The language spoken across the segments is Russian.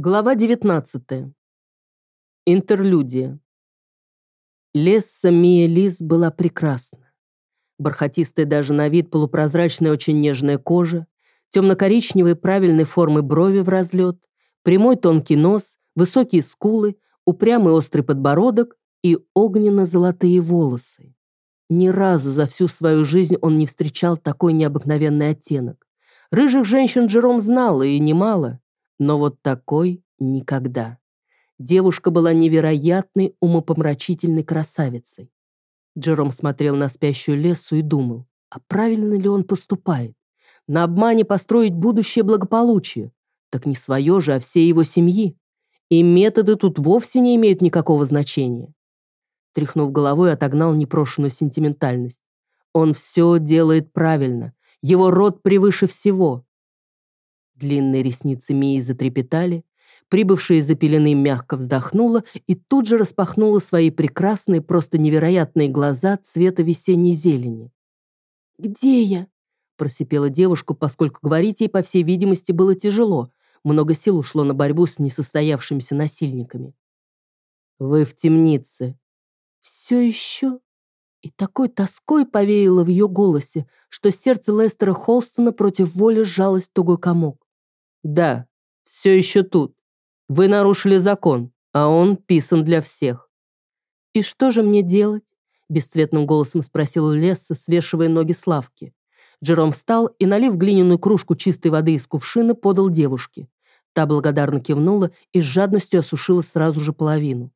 Глава 19. Интерлюдия. Лесса Мия Лис была прекрасна. Бархатистая даже на вид полупрозрачная очень нежная кожа, темно-коричневые правильной формы брови в разлет, прямой тонкий нос, высокие скулы, упрямый острый подбородок и огненно-золотые волосы. Ни разу за всю свою жизнь он не встречал такой необыкновенный оттенок. Рыжих женщин Джером знала и немало, но вот такой никогда. Девушка была невероятной, умопомрачительной красавицей. Джером смотрел на спящую лесу и думал, а правильно ли он поступает? На обмане построить будущее благополучие. Так не свое же, а всей его семьи. И методы тут вовсе не имеют никакого значения. Тряхнув головой, отогнал непрошенную сентиментальность. Он все делает правильно. Его род превыше всего. Длинные ресницы Мии затрепетали, прибывшая из-за пелены мягко вздохнула и тут же распахнула свои прекрасные, просто невероятные глаза цвета весенней зелени. «Где я?» – просипела девушка, поскольку говорить ей, по всей видимости, было тяжело. Много сил ушло на борьбу с несостоявшимися насильниками. «Вы в темнице». «Все еще?» И такой тоской повеяло в ее голосе, что сердце Лестера Холстона против воли сжалось тугой комок. Да, все еще тут. Вы нарушили закон, а он писан для всех. И что же мне делать? Бесцветным голосом спросил Лесса, свешивая ноги с лавки. Джером встал и, налив глиняную кружку чистой воды из кувшина, подал девушке. Та благодарно кивнула и с жадностью осушила сразу же половину.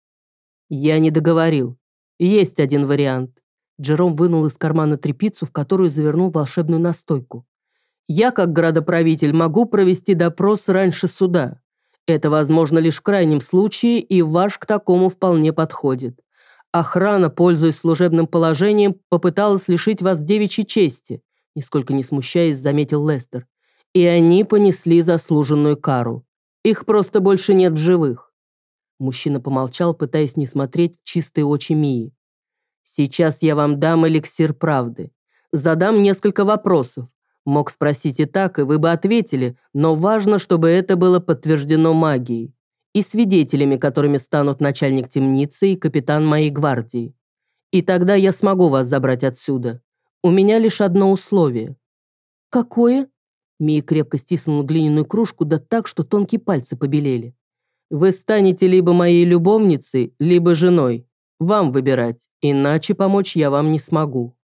«Я не договорил. Есть один вариант». Джером вынул из кармана трепицу, в которую завернул волшебную настойку. Я, как градоправитель, могу провести допрос раньше суда. Это возможно лишь в крайнем случае, и ваш к такому вполне подходит. Охрана, пользуясь служебным положением, попыталась лишить вас девичьей чести, нисколько не смущаясь, заметил Лестер. И они понесли заслуженную кару. Их просто больше нет в живых. Мужчина помолчал, пытаясь не смотреть в чистые очи Мии. Сейчас я вам дам эликсир правды. Задам несколько вопросов. Мог спросить и так, и вы бы ответили, но важно, чтобы это было подтверждено магией и свидетелями, которыми станут начальник темницы и капитан моей гвардии. И тогда я смогу вас забрать отсюда. У меня лишь одно условие». «Какое?» Мия крепко стиснула глиняную кружку, да так, что тонкие пальцы побелели. «Вы станете либо моей любовницей, либо женой. Вам выбирать, иначе помочь я вам не смогу».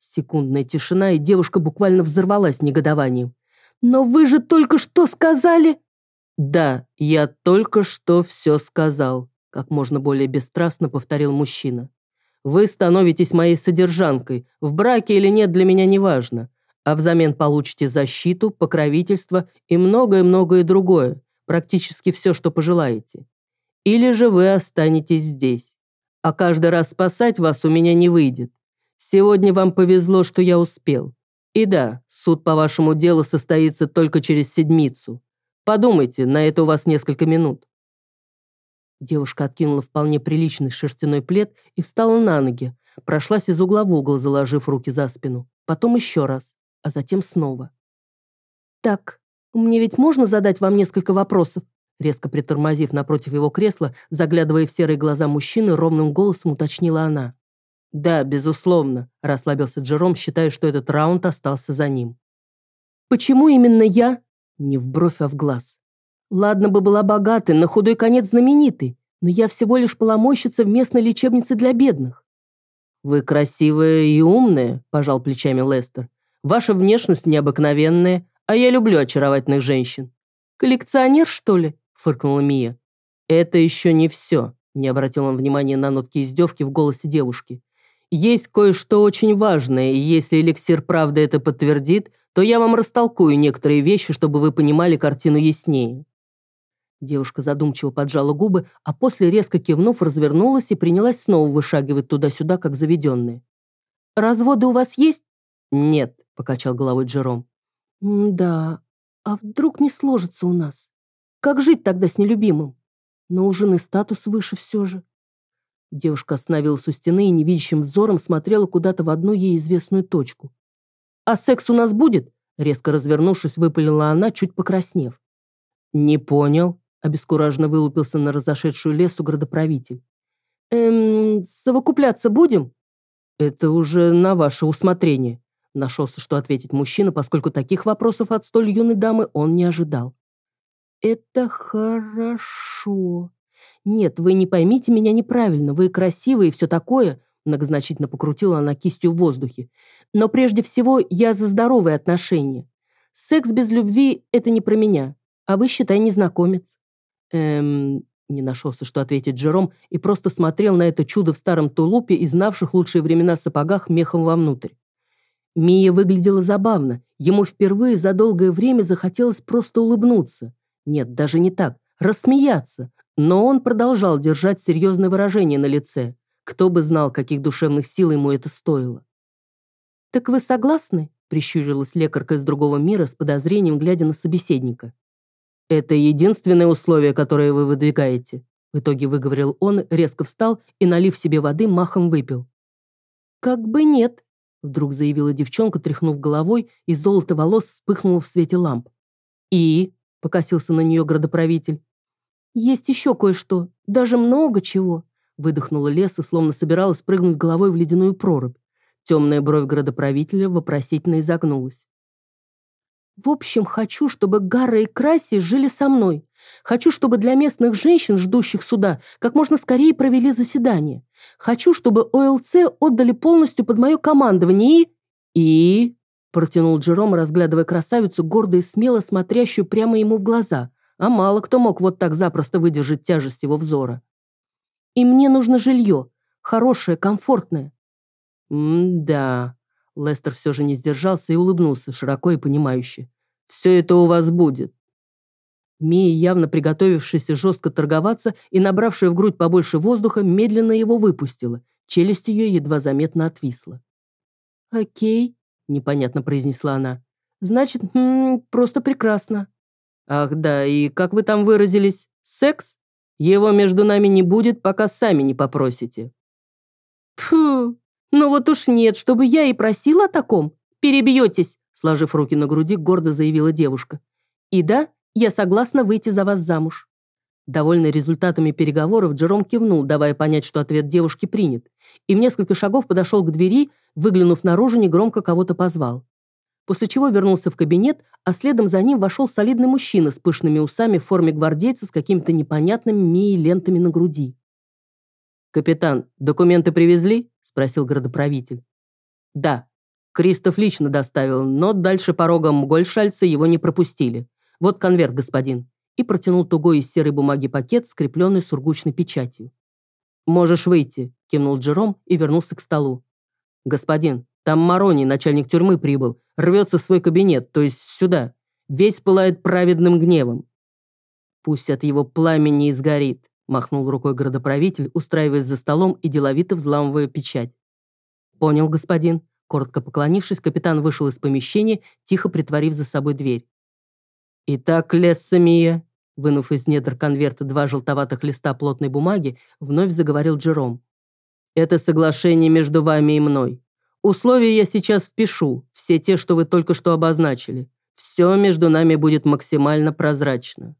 Секундная тишина, и девушка буквально взорвалась негодованием. «Но вы же только что сказали...» «Да, я только что все сказал», как можно более бесстрастно повторил мужчина. «Вы становитесь моей содержанкой, в браке или нет для меня не важно, а взамен получите защиту, покровительство и многое-многое другое, практически все, что пожелаете. Или же вы останетесь здесь. А каждый раз спасать вас у меня не выйдет. Сегодня вам повезло, что я успел. И да, суд по вашему делу состоится только через седмицу. Подумайте, на это у вас несколько минут». Девушка откинула вполне приличный шерстяной плед и встала на ноги, прошлась из угла в угол, заложив руки за спину. Потом еще раз, а затем снова. «Так, мне ведь можно задать вам несколько вопросов?» Резко притормозив напротив его кресла, заглядывая в серые глаза мужчины, ровным голосом уточнила она. «Да, безусловно», – расслабился Джером, считая, что этот раунд остался за ним. «Почему именно я?» Не в бровь, а в глаз. «Ладно бы была богатой, на худой конец знаменитой, но я всего лишь поломойщица в местной лечебнице для бедных». «Вы красивая и умная», – пожал плечами Лестер. «Ваша внешность необыкновенная, а я люблю очаровательных женщин». «Коллекционер, что ли?» – фыркнула Мия. «Это еще не все», – не обратил он внимания на нотки издевки в голосе девушки. Есть кое-что очень важное, и если эликсир правды это подтвердит, то я вам растолкую некоторые вещи, чтобы вы понимали картину яснее». Девушка задумчиво поджала губы, а после, резко кивнув, развернулась и принялась снова вышагивать туда-сюда, как заведенная. «Разводы у вас есть?» «Нет», — покачал головой Джером. «Да, а вдруг не сложится у нас? Как жить тогда с нелюбимым? Но у жены статус выше все же. Девушка остановилась у стены и невидящим взором смотрела куда-то в одну ей известную точку. «А секс у нас будет?» Резко развернувшись, выпалила она, чуть покраснев. «Не понял», — обескураженно вылупился на разошедшую лесу градоправитель. «Эм, совокупляться будем?» «Это уже на ваше усмотрение», — нашелся, что ответить мужчина, поскольку таких вопросов от столь юной дамы он не ожидал. «Это хорошо. Нет, вы не поймите меня неправильно, вы красивые и все такое», многозначительно покрутила она кистью в воздухе. «Но прежде всего я за здоровые отношения. Секс без любви — это не про меня, а вы, считай, незнакомец». «Эм, не нашелся, что ответить Джером, и просто смотрел на это чудо в старом тулупе и знавших лучшие времена сапогах мехом вовнутрь. Мия выглядела забавно. Ему впервые за долгое время захотелось просто улыбнуться. Нет, даже не так. Рассмеяться. Но он продолжал держать серьезное выражение на лице. Кто бы знал, каких душевных сил ему это стоило. «Так вы согласны?» – прищурилась лекарка из другого мира с подозрением, глядя на собеседника. «Это единственное условие, которое вы выдвигаете», в итоге выговорил он, резко встал и, налив себе воды, махом выпил. «Как бы нет», вдруг заявила девчонка, тряхнув головой, и золото волос вспыхнуло в свете ламп. «И?» — покосился на нее градоправитель. «Есть еще кое-что, даже много чего», — выдохнула Леса, словно собиралась прыгнуть головой в ледяную прорубь. Темная бровь градоправителя вопросительно изогнулась. В общем, хочу, чтобы Гарра и Краси жили со мной. Хочу, чтобы для местных женщин, ждущих суда, как можно скорее провели заседание. Хочу, чтобы ОЛЦ отдали полностью под мое командование и... И... Протянул Джером, разглядывая красавицу, гордо и смело смотрящую прямо ему в глаза. А мало кто мог вот так запросто выдержать тяжесть его взора. И мне нужно жилье. Хорошее, комфортное. М-да. Лестер все же не сдержался и улыбнулся, широко и понимающе. «Все это у вас будет». Мия, явно приготовившаяся жестко торговаться и набравшая в грудь побольше воздуха, медленно его выпустила. Челюсть ее едва заметно отвисла. «Окей», — непонятно произнесла она. «Значит, хм, просто прекрасно». «Ах да, и как вы там выразились? Секс? Его между нами не будет, пока сами не попросите». «Фу, «Ну вот уж нет, чтобы я и просила о таком. Перебьетесь», сложив руки на груди, гордо заявила девушка. «И да, я согласна выйти за вас замуж». Довольный результатами переговоров, Джером кивнул, давая понять, что ответ девушки принят, и в несколько шагов подошел к двери, выглянув наружу, негромко кого-то позвал. После чего вернулся в кабинет, а следом за ним вошел солидный мужчина с пышными усами в форме гвардейца с какими-то непонятными мией лентами на груди. «Капитан, документы привезли?» – спросил городоправитель. «Да. Кристоф лично доставил, но дальше порогом Гольшальца его не пропустили. Вот конверт, господин». И протянул тугой из серой бумаги пакет, скрепленный сургучной печатью. «Можешь выйти», – кивнул Джером и вернулся к столу. «Господин, там Марони, начальник тюрьмы, прибыл. Рвется в свой кабинет, то есть сюда. Весь пылает праведным гневом. Пусть от его пламени изгорит махнул рукой городоправитель, устраиваясь за столом и деловито взламывая печать. «Понял, господин». Коротко поклонившись, капитан вышел из помещения, тихо притворив за собой дверь. «Итак, Лесса Мия», вынув из недр конверта два желтоватых листа плотной бумаги, вновь заговорил Джером. «Это соглашение между вами и мной. Условия я сейчас впишу, все те, что вы только что обозначили. Все между нами будет максимально прозрачно.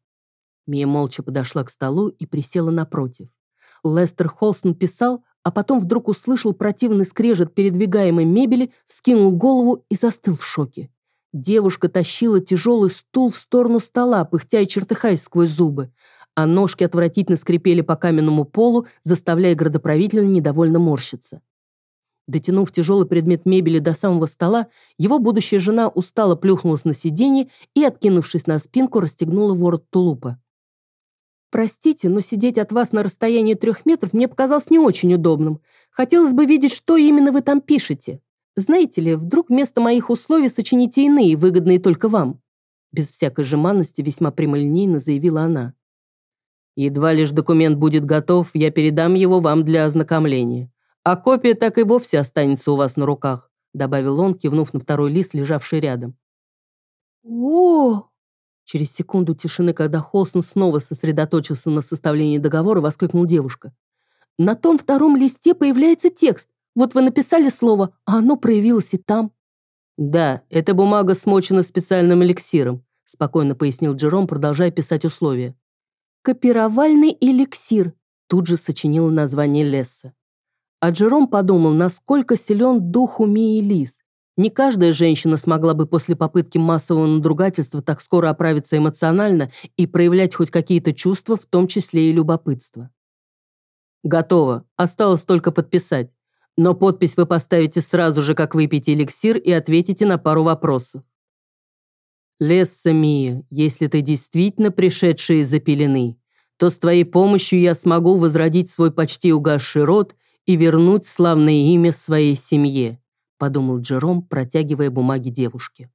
Мия молча подошла к столу и присела напротив. Лестер Холстон писал, а потом вдруг услышал противный скрежет передвигаемой мебели, вскинул голову и застыл в шоке. Девушка тащила тяжелый стул в сторону стола, пыхтя и чертыхаясь сквозь зубы, а ножки отвратительно скрипели по каменному полу, заставляя градоправителя недовольно морщиться. Дотянув тяжелый предмет мебели до самого стола, его будущая жена устало плюхнулась на сиденье и, откинувшись на спинку, расстегнула ворот тулупа. «Простите, но сидеть от вас на расстоянии трех метров мне показалось не очень удобным. Хотелось бы видеть, что именно вы там пишете. Знаете ли, вдруг вместо моих условий сочините иные, выгодные только вам». Без всякой жеманности весьма прямолинейно заявила она. «Едва лишь документ будет готов, я передам его вам для ознакомления. А копия так и вовсе останется у вас на руках», добавил он, кивнув на второй лист, лежавший рядом. «О, Через секунду тишины, когда Холсон снова сосредоточился на составлении договора, воскликнул девушка. «На том втором листе появляется текст. Вот вы написали слово, а оно проявилось и там». «Да, эта бумага смочена специальным эликсиром. спокойно пояснил Джером, продолжая писать условия. «Копировальный эликсир», тут же сочинила название Лесса. А Джером подумал, насколько силен дух у Мии Лис. Не каждая женщина смогла бы после попытки массового надругательства так скоро оправиться эмоционально и проявлять хоть какие-то чувства, в том числе и любопытство. «Готово. Осталось только подписать. Но подпись вы поставите сразу же, как выпьете эликсир, и ответите на пару вопросов. Лесса Мия, если ты действительно пришедшая из-за пелены, то с твоей помощью я смогу возродить свой почти угасший род и вернуть славное имя своей семье», подумал Джером, протягивая бумаги девушке.